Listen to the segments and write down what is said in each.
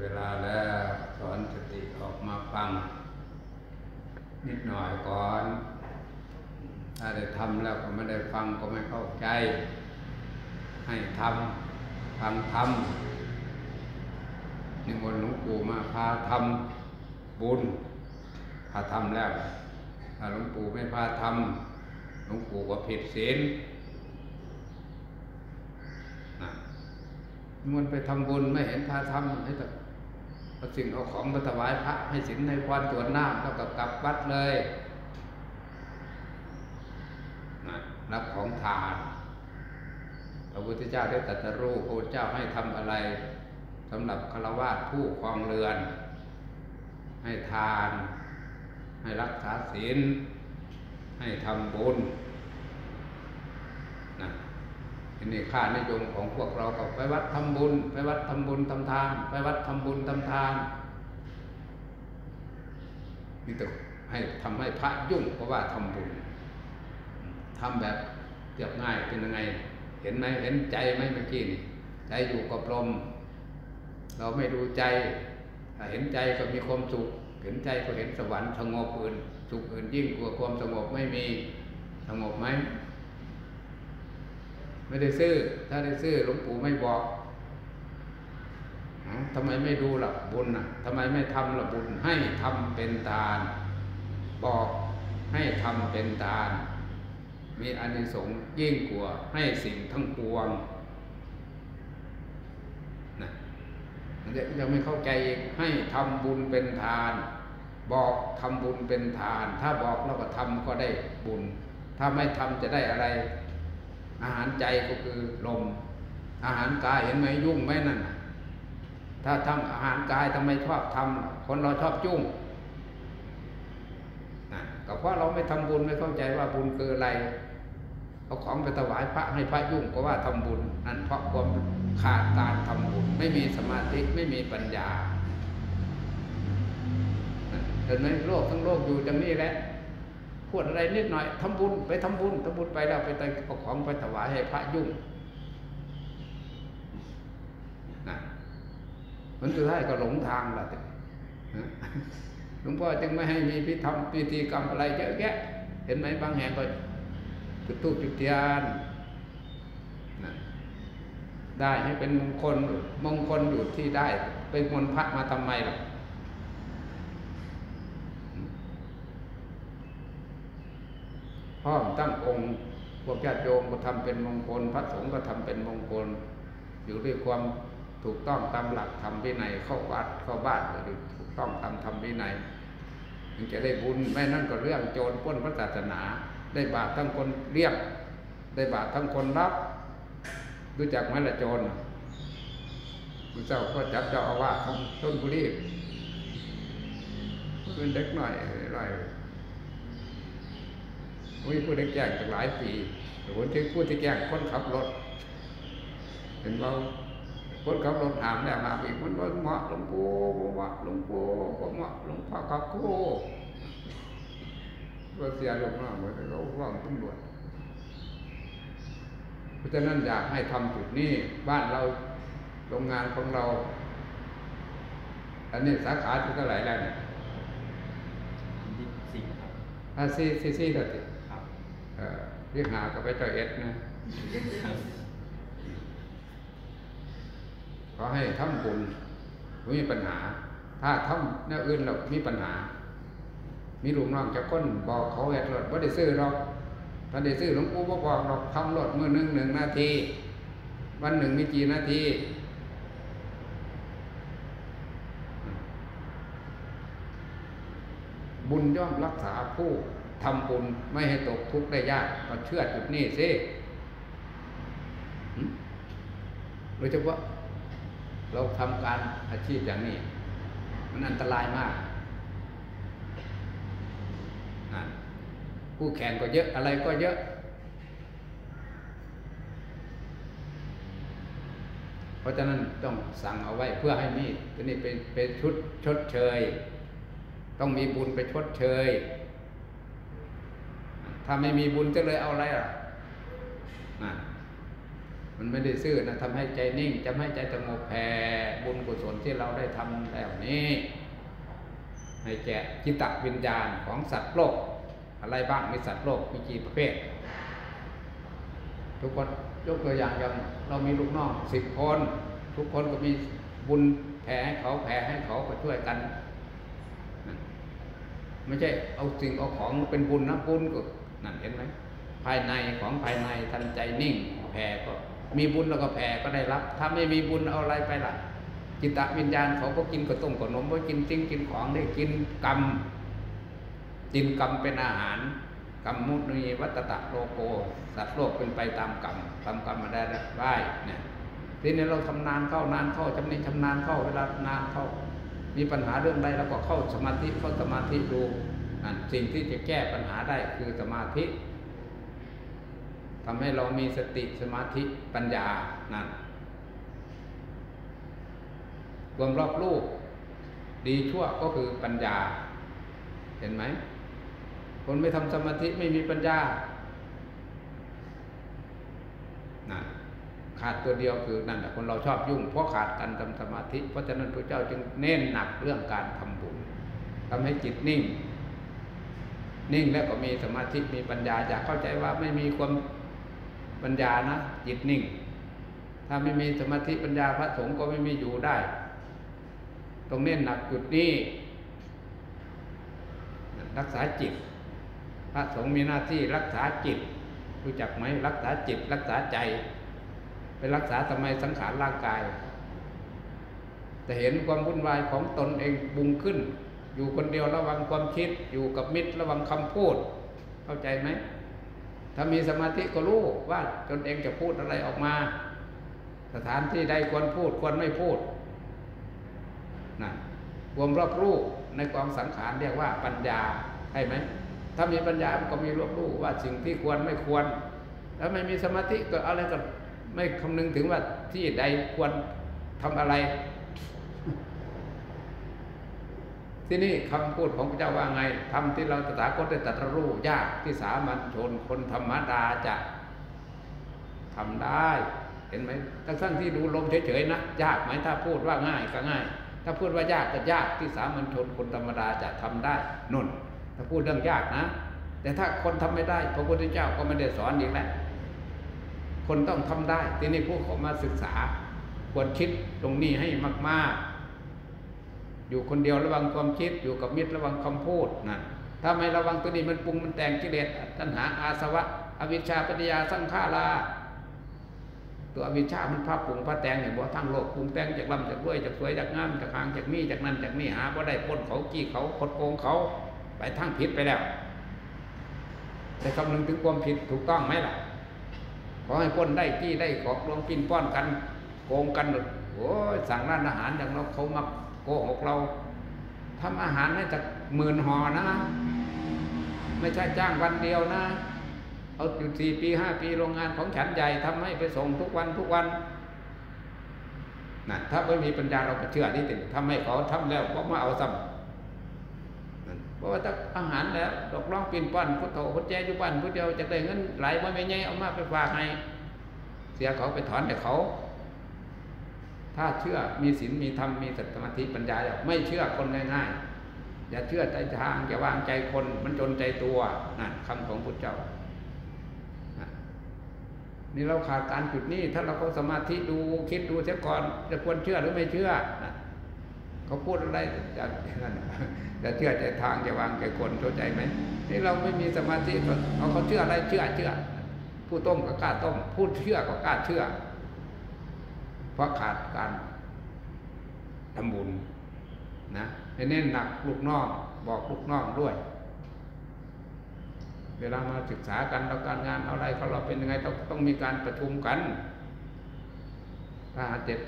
เวลาแล้วสอนสติออกมาฟัง นิดหน่อยก่อน ถ้าได้ทำแล้วก็ไม่ได้ฟังก็ไม่เข้าใจ ให้ทำฟังทำนิมนต์หลวงปู่มาพาทำบุญพาทำแล้ว ถ้าหลวงปู่ไม่พาทำหลวงปู่ก็ผิดศีลนิมันต์ไปทำบุญไม่เห็นพาทำให้แต่ เอาสิ่งเอาของมาถวายพระให้ศีลให้พรตรวจน้ำแล้วก็กลับวัดเลยนะรับของทานพระพุทธเจ้าได้ตรัสรู้พระเจ้าให้ทำอะไรสำหรับฆราวาสผู้ครองเรือน ให้ทาน ให้รักษาศีลให้ทำบุญนะที นี้ค่านิยมของพวกเราก็ไปวัดทำบุญ ไปวัดทำบุญทำทาน ไปวัดทำบุญทำทานนี่แต่ให้ทำให้พระยุ่งเพราะว่าทำบุญทำแบบเรียบง่ายเป็นยังไง เห็นไหมเห็นใจไหมเมื่อกี้นี่ใจอยู่กับลมเราไม่ดูใจเห็นใจก็มีความสุข เห็นใจก็เห็นสวรรค์สงบอื่น สุขอื่นยิ่งกว่าความสงบไม่มีสงบไหม ไม่ได้ซื้อ ถ้าได้ซื้อหลวงปู่ไม่บอกทำไมไม่ดูหลับบุญอะทำไมไม่ทำหลับบุญให้ทำเป็นทาน บอกให้ทำเป็นทาน มีอานิสงส์ยิ่งกว่าให้สิ่งทั้งปวงนะยังไม่เข้าใจอีกให้ทำบุญเป็นทาน บอกทำบุญเป็นทาน ถ้าบอกแล้วก็ทำก็ได้บุญ ถ้าไม่ทำจะได้อะไร อาหารใจก็คือลม อาหารกายเห็นไหมยุ่งไหมนั่นถ้าทำอาหารกายทำไมชอบทำคนเราชอบยุ่งนะก็เพราะเราไม่ทำบุญไม่เข้าใจว่าบุญคืออะไรเอาของไปถวายพระให้พระยุ่งก็ว่าทำบุญนั่นเพราะความขาดการทำบุญ ไม่มีสมาธิไม่มีปัญญาเห็นไหมโลกทั้งโลกอยู่อย่างนี้แหละ พูดอะไรนิดหน่อยทำบุญไปทำบุญทำบุญไปแล้วไปเอาของไปถวายให้พระยุ่งนะผลสุดท้ายก็หลงทางละหลวงพ่อจึงไม่ให้มีพิธรรมพิธีกรรมอะไรเยอะแยะ เห็นไหมบางแห่งก็จุดทูบจุดเทียนได้ให้เป็นมงคลมงคลอยู่ที่ได้ เป็นมนพระมาทำไมล่ะ พร้อมตั้งองค์พวกญาติโยมก็ทำเป็นมงคล พระสงฆ์ก็ทำเป็นมงคล อยู่ด้วยความถูกต้องตามหลักธรรมวินัยเข้าวัดเข้าบ้านก็ถูกต้องตามธรรมวินัยถึงจะได้บุญแม่นั่นก็เรื่องโจรป้นพระศาสนา ได้บาปทั้งคนเรียก ได้บาปทั้งคนรับ รู้จักไหมละโจรคุณเจ้าก็จับเจ้าอาวาสของต้นบุรีเป็นเด็กหน่อยหน่อย มีผู้ได้แจ้งจากหลายปีคนที่ผู้ที่แจ้งคนขับรถ เห็นว่าคนขับรถหามแล้วหามอีกมันว่าเหมาะหลวงปู่เหมาะหลวงปู่เหมาะหลวงพ่อขับคู่ก็เสียลงมากเหมือนเราว่างตำรวจเพราะฉะนั้นอยากให้ทำจุดนี้บ้านเราโรงงานของเรา อันนี้สาขาที่เท่าไหร่แล้วเนี่ยสี่ครับอ ที่หากับไปเจ้าเอ็ดนะขอให้ทำบุญไม่มีปัญหา ถ้าทำแนวอื่นเรามีปัญหา มีลูกน้องจะก้นบอกเขาเอ็ดรถว่าได้ซื้อหรอกถ้าได้ซื้อหลวงปู่บ่บอกหรอกทำรถมือหนึ่งหนึ่งนาที วันหนึ่งมีกี่นาทีบุญย่อมรักษาผู้ ทำบุญไม่ให้ตกทุกข์ได้ยากมาเชื่อจุดนี้สิโดยเฉพาะเราทำการอาชีพอย่างนี้ มันอันตรายมาก ผู้แข่งก็เยอะอะไรก็เยอะ เพราะฉะนั้นต้องสั่งเอาไว้เพื่อให้มีตัวนี้เป็นเป็นชุดชดเชย ต้องมีบุญไปชดเชย ถ้าไม่มีบุญจะเลยเอาอะไรล่ะนะมันไม่ได้ซื่อนะทำให้ใจนิ่งจะให้ใจสงบแผ่บุญกุศลที่เราได้ทำแล้วนี้ให้แก่จิตตวิญญาณของสัตว์โลก อะไรบ้างมีสัตว์โลกมีกี่ประเภท ทุกคนยกตัวอย่างอย่างเรามีลูกน้องสิบคน ทุกคนก็มีบุญแผ่ให้เขาแผ่ให้เขาก็ช่วยกัน ไม่ใช่เอาสิ่งเอาของเป็นบุญนะบุญก็ นั่นเห็นไหมภายในของภายในทันใจนิ่งแผ่ก็ มีบุญแล้วก็แผ่ก็ได้รับ ถ้าไม่มีบุญเอาอะไรไปล่ะ จิตตวิญญาณเขาก็กินกระต้มขนมก็กินจิ้งกินของได้กินกรรมกินกรรมเป็นอาหารกรรมมุนีวัตตะโลโกสัตว์โลกเป็นไปตามกรรมทำกรรมมาได้ได้เนี่ยทีนี้เราทำนานเข้านานเข้าจำนี้ชำนาญเข้าเวลานานเข้า มีปัญหาเรื่องใดเราก็เข้าสมาธิเข้าสมาธิดู สิ่งที่จะแก้ปัญหาได้คือสมาธิทำให้เรามีสติสมาธิปัญญานั่นรวมรอบรูปดีชั่วก็คือปัญญา เห็นไหม คนไม่ทำสมาธิไม่มีปัญญาขาดตัวเดียวคือนั่นแหละคนเราชอบยุ่ง เพราะขาดการทำสมาธิ เพราะฉะนั้นพระเจ้าจึงเน้นหนักเรื่องการทำบุญทำให้จิตนิ่ง นิ่งแล้วก็มีสมาธิมีปัญญาอยากเข้าใจว่าไม่มีความปัญญานะจิตนิ่ง ถ้าไม่มีสมาธิปัญญาพระสงฆ์ก็ไม่มีอยู่ได้ ตรงเน้นหนักจุดนี้รักษาจิต พระสงฆ์มีหน้าที่รักษาจิต รู้จักไหมรักษาจิต รักษาใจไปรักษาทำไมสังขารร่างกาย แต่เห็นความวุ่นวายของตนเองบุงขึ้น อยู่คนเดียวระวังความคิด อยู่กับมิตรระวังคำพูด เข้าใจไหมถ้ามีสมาธิก็รู้ว่าตนเองจะพูดอะไรออกมา สถานที่ใดควรพูดควรไม่พูดนะรวมรอบรู้ในกองสังขารเรียกว่าปัญญาใช่ไหมถ้ามีปัญญาก็มีรอบรู้ว่าสิ่งที่ควรไม่ควร แล้วไม่มีสมาธิก็อะไรก็ไม่คำนึงถึงว่าที่ใดควรทำอะไร ที่นี่คำพูดของพระเจ้าว่าไงทำที่เราตถาคตได้ตรัสรู้ยากที่สามัญชนคนธรรมดาจะทำได้เห็นไหมทั้งที่ดูลมเฉยๆนะยากไหมถ้าพูดว่าง่ายก็ง่าย ถ้าพูดว่ายากก็ยากที่สามัญชนคนธรรมดาจะทำได้นุ่น ถ้าพูดเรื่องยากนะ แต่ถ้าคนทำไม่ได้พระพุทธเจ้าก็ไม่ได้สอนอีกแล้วคนต้องทำได้ ที่นี้พวกเขามาศึกษา ควรคิดตรงนี้ให้มาก ๆ อยู่คนเดียวระวังความคิดอยู่กับมิตรระวังคำพูดนะถ้าไม่ระวังตัวนี้มันปรุงมันแต่งกิเลสตัณหาอาสวะ อวิชชาปัญญาสังขาราตัวอวิชชามันภาพปรุงภาพแต่งอย่างบ่ทั้งโลกปรุงแต่งจากลำจากรวยจากสวยจากงามจากหางจากมีจากนั่นจากนี่หาว่าได้พ้นเขากี้เขาคดโกงเขาไปทั้งผิดไปแล้วแต่คำนึงถึงความผิดถูกต้องไหมล่ะขอให้พ้นได้กี้ได้ขอกลวงปินป้อนกัน โกงกันโอ้ยสั่งร้านอาหารอย่างเราเขามา โกหกเราทำอาหารให้จากหมื่นห่อนะ ไม่ใช่จ้างวันเดียวนะ เอาอยู่สี่ปีห้าปีโรงงานของฉันใหญ่ทำให้ไปส่งทุกวันทุกวันนะถ้าไม่มีปัญญาเราก็เชื่อนี่ติทำให้เขาทำแล้วก็มาเอาซ้ำเพราะว่าถ้าอาหารแล้วดอกร้องปินป้อนพุทโธพุทธเจ้าอยู่บ้านพุทเจ้าจะได้เงินไหลมาไม่ไงเอามาไปฝากให้ เสียเขาไปถอนแต่เขา ถ้าเชื่อมีศีลมีธรรมมีสมาธิปัญญาไม่เชื่อคนง่ายๆ อย่าเชื่อใจทางอย่าวางใจคนมันจนใจตัวนั่นคำของพุทธเจ้านี่เราขาดการจุดนี้ ถ้าเราก็สมาธิดูคิดดูเสียก่อน จะควรเชื่อหรือไม่เชื่อเขาพูดอะไรจะจะเชื่อใจทางจะวางใจคนเข้าใจไหมนี่เราไม่มีสมาธิเขาเขาเชื่ออะไรเชื่อเชื่อ ผู้ต้มก็กล้าต้ม ผู้เชื่อก็กล้าเชื่อ เพราะขาดการทำบุญนะให้เน้นหนักลูกน้องบอกลูกน้องด้วย เวลามาศึกษากันแล้วการงานอะไรเขาเราเป็นยังไงต้องต้องมีการประชุมกันถ้าเจ็ด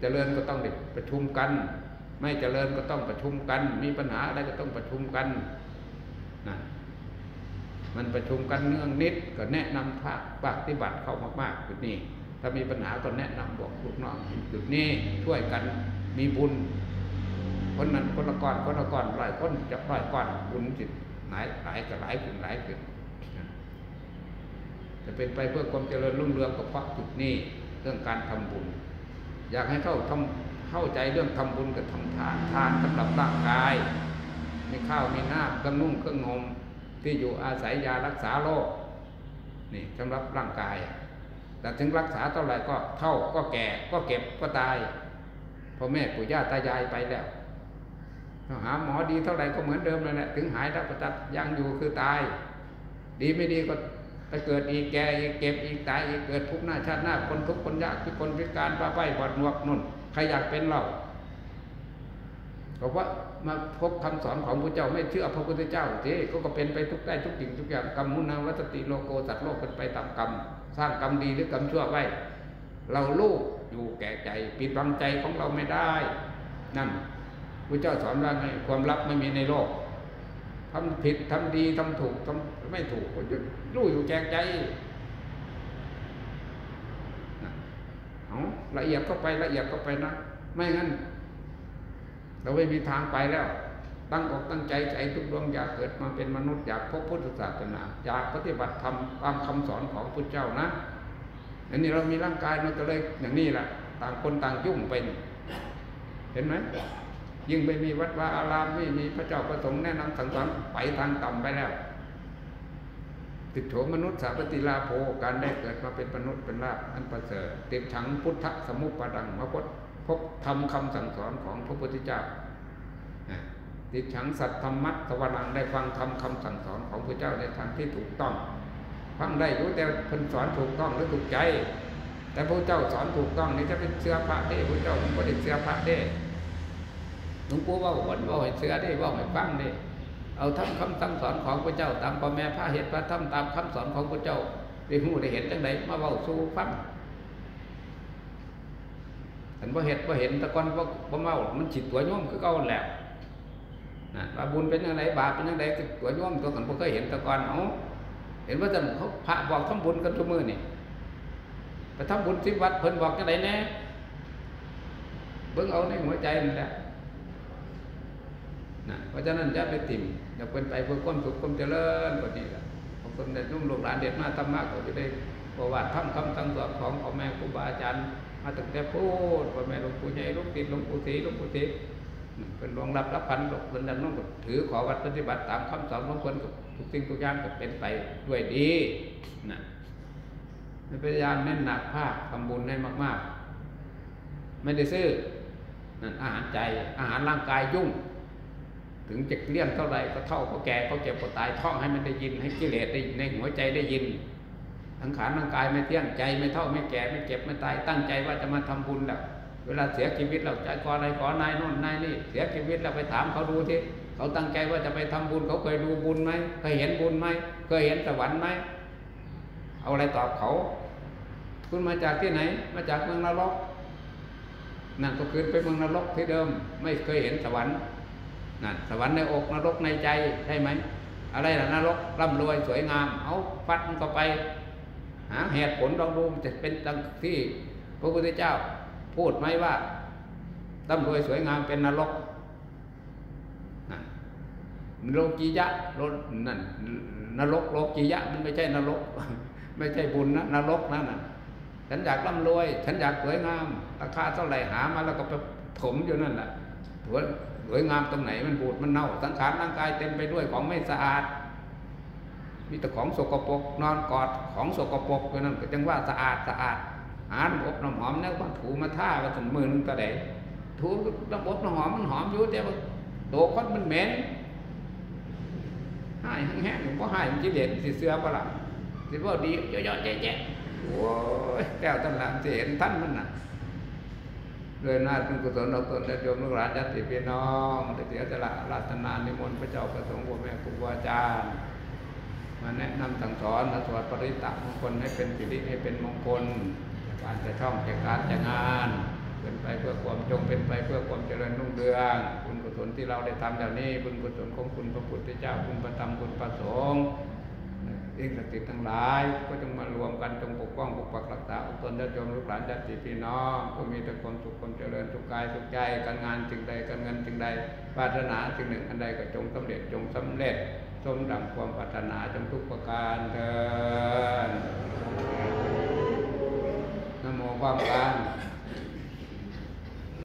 เจริญก็ต้องประชุมกัน ไม่เจริญก็ต้องประชุมกัน มีปัญหาอะไรก็ต้องประชุมกันนะมันประชุมกันเนื่องนิดก็แนะนำภาคปฏิบัติเข้ามากๆจุดนี้ ถ้ามีปัญหาก็แนะนำบอกลูกน้องจุดนี้ช่วยกันมีบุญคนนั้นคนละก้อนคนละก้อนหลายคนจะหลายก้อนบุญจิตหลายหลายก็หลายขึ้นหลายขึ้นจะเป็นไปเพื่อความเจริญรุ่งเรืองก็เพราะจุดนี้สรื่องการทำบุญ อยากให้เข้าทำเข้าใจเรื่องทำบุญกับทำทานทานสำหรับร่างกายมีข้าวมีน้ำเครื่องนุ่งเครื่องนมที่อยู่อาศัยยารักษาโรคนี่สำหรับร่างกาย แต่ถึงรักษาเท่าไหร่ก็เท่าก็แก่ก็เก็บก็ตายพ่อแม่ปู่ย่าตายายไปแล้วหาหมอดีเท่าไหร่ก็เหมือนเดิมเลยแหละถึงหายแล้วก็จัดยังอยู่คือตาย ดีไม่ดีก็ไปเกิดอีกแก่อีกเก็บอีกตายอีกเกิดทุกข์หน้าชาติหน้าคนทุกคนยากที่คนพิการป้าใบบอดหนวกนุ่นใครอยากเป็นเราก็เพราะมาพบคำสอนของพระเจ้าไม่เชื่อพระพุทธเจ้าทีก็ก็เป็นไปทุกได้ทุกสิ่งทุกอย่างกรรมมุนาวัตติโลโกสัตว์โลกเป็นไปตามกรรม สร้างกรรมดีหรือกรรมชั่วไว้ เราลูกอยู่แก่ใจปิดบังใจของเราไม่ได้ นั่นพระเจ้าสอนว่าไงความลับไม่มีในโลกทำผิดทำดีทำถูกทำไม่ถูกก็รู้อยู่แก่ใจเอาละเอียดเข้าไปละเอียดเข้าไปนะ ไม่งั้น เราไม่มีทางไปแล้ว ตั้งอกตั้งใจใจทุกดวงอยากเกิดมาเป็นมนุษย์อยากพบพุทธศาสนาอยากปฏิบัติธรรมตามคำสอนของพระเจ้านะอันนี้เรามีร่างกายมันก็เลยอย่างนี้แหละต่างคนต่างยุ่งเป็น เห็นไหมยิ่งไปมีวัดวาอารามไม่มีพระเจ้าประสงค์แนะนำสั่งสอนไปทางต่ำไปแล้วติดโฉมนุษย์สาปติลาโภการได้เกิดมาเป็นมนุษย์เป็นลาภอันประเสริฐติดฉังพุทธสมุปปดังมาพบพบทำคำสั่งสอนของพระพุทธเจ้า ติดฉังสัตธรรมัตสวรังได้ฟังทำคำสั่งสอนของพระเจ้าในทางที่ถูกต้องฟังได้รู้แต่เพิ่นสอนถูกต้องหรือถูกใจ แต่พระเจ้าสอนถูกต้องนี่จะเป็นเสื้อผ้าเด้พระเจ้าไม่ได้เสื้อผ้าเด้หลวงปู่ว่าวันว่าให้เสื้อได้ว่าให้ฟังได้เอาทำคำสั่งสอนของพระเจ้า ตามพ่อแม่พระเหตุพระธรรมตามคำสอนของพระเจ้าได้หูได้เห็นจังไดมาเว้าสู่ฟังเห็นว่าเหตุว่าเห็นตะกอนว่าเมา มันจิตตัวโยมคือเก่าแหละนะ ว่าบุญเป็นยังไงบาปเป็นยังไงตัวโยมตัวกันพวกเคยเห็นตะกอนเอาเห็นว่าจะเขาพระบอกทำบุญกันทุกมือนี่ไปทำบุญสิวัดเพิ่นบอกจังไดแน่เบิ่งเอาในหัวใจนั่นแหละนะเพราะฉะนั้นจะไปติ่มอยากเป็นไปเพื่อความสุขความเจริญกว่านี้ละบางคนได้นุ่มลูกหลานเด็ดมาธรรมะก็จะได้ประวัติทำคำสั่งสอนของพ่อแม่ครูบาอาจารย์มาตั้งแต่พูดพ่อแม่หลวงปู่ใหญ่หลวงติดหลวงปู่ศรีหลวงปู่ทิพย์ เป็นรวงรับรับพันหลบเป็นดันน้องก็ถือขอวัดปฏิบัติตามคำสอนของคนกับทุกสิ่งทุกอย่างก็เป็นไปด้วยดีนะพยายามเน้นหนักภาคทำบุญให้มาก ๆ ไม่ได้ซื้อนั่นอาหารใจอาหารร่างกายยุ่ง ถึงจะเลี้ยงเท่าไรก็เท่าก็แก่ก็เจ็บก็ตายท่องให้มันได้ยิน ให้กิเลสได้ในหัวใจได้ยินทั้งขานร่างกายไม่เที่ยงใจไม่เท่าไม่แก่ไม่เจ็บไม่ตายตั้งใจว่าจะมาทำบุญแล้ว เวลาเสียชีวิตเราใจขออะไรขอนายโน่นนายนี่ เสียชีวิตเราไปถามเขาดูที่เขาตั้งใจว่าจะไปทำบุญเขาเคยดูบุญไหมเคยเห็นบุญไหมเคยเห็นสวรรค์ไหมเอาอะไรตอบเขา คุณมาจากที่ไหน มาจากเมืองนรกนั่นก็คือไปเมืองนรกที่เดิม ไม่เคยเห็นสวรรค์นั่นสวรรค์ในอกนรกในใจใช่ไหมอะไรล่ะนรกร่ำรวยสวยงาม เอาฟัดมันก็ไป หาเหตุผลลองดูจะเป็นดังที่พระพุทธเจ้า พูดไหมว่าร่ำรวยสวยงามเป็นนรกโลกียะโลนั่นนรกโลกียะมันไม่ใช่นรก ไม่ใช่บุญนะนรกนั่นน่ะฉันอยากร่ำรวย ฉันอยากสวยงาม ราคาเท่าไหร่หามาแล้วก็ไปถมอยู่นั่นแหละสวยสวยงามตรงไหนมันบูดมันเน่า สังขารร่างกายเต็มไปด้วยของไม่สะอาด มีแต่ของสกปรกนอนกอดของสกปรกอยู่นั่นก็จังว่าสะอาดสะอาด หาอบน้ำหอมเนี่ยบางถูมาท่าก็ถึงมือนึงตะเดถูน้ำอบน้ำหอมมันหอมอยู่แต่ว่าโตคนมันเหม็นหายแห้งๆเพราะหายมันกิเลสสิเสื้อปะล่ะสิว่าดีเยอะๆแยะๆโอ้ยแก้วตันหลังเห็นท่านมันน่ะด้วยนาเป็นกุศลเราตนได้โยมลูกหลานญาติพี่น้องได้เสียสละราตนานิมนต์พระเจ้าประสงค์พ่อแม่ครูบาอาจารย์มาแนะนำสั่งสอนสวัสดิ์ปริตะมงคลให้เป็นสิริให้เป็นมงคล การจะช่องจะการจะงานเป็นไปเพื่อความจงเป็นไปเพื่อความเจริญรุ่งเรืองบุญกุศลที่เราได้ทำอย่างนี้บุญกุศลของคุณพระพุทธเจ้าคุณพระธรรมคุณพระสงฆ์สิ่งสิทธิ์ทั้งหลายก็จงมารวมกันจงปกป้องปกปักรักษาตนญาติโยมลูกหลานญาติพี่น้องก็มีแต่ความสุขความเจริญสุขกายสุขใจการงานจึงใดการเงินจึงใดปรารถนาสิ่งหนึ่งอันใดก็จงสำเร็จจงสำเร็จสมดังความปรารถนาจงทุกประการเถิด นะโมพร้อมกัน